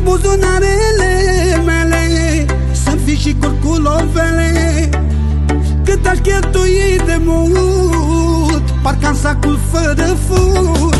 În buzunarele mele Să fi și curculovele Cât aș cheltui de mult Parcă am sacul fără fur În buzunarele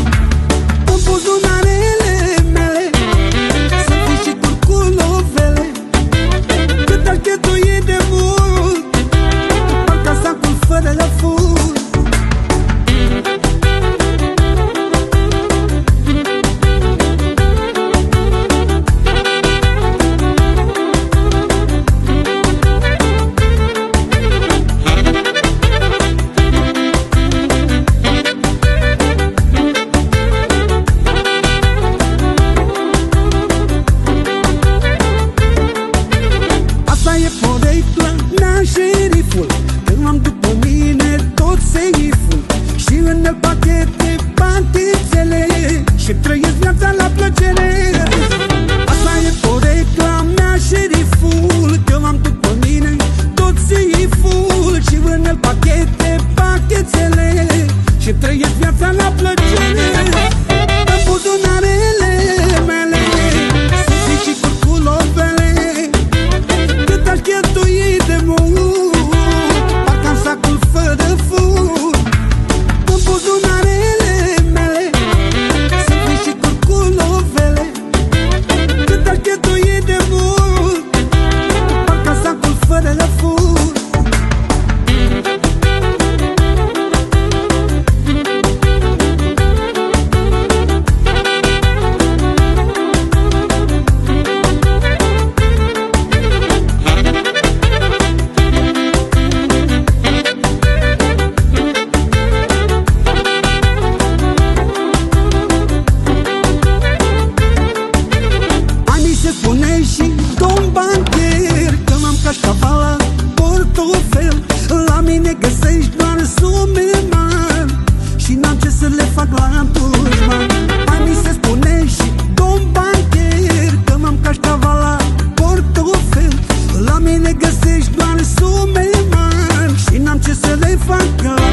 Go.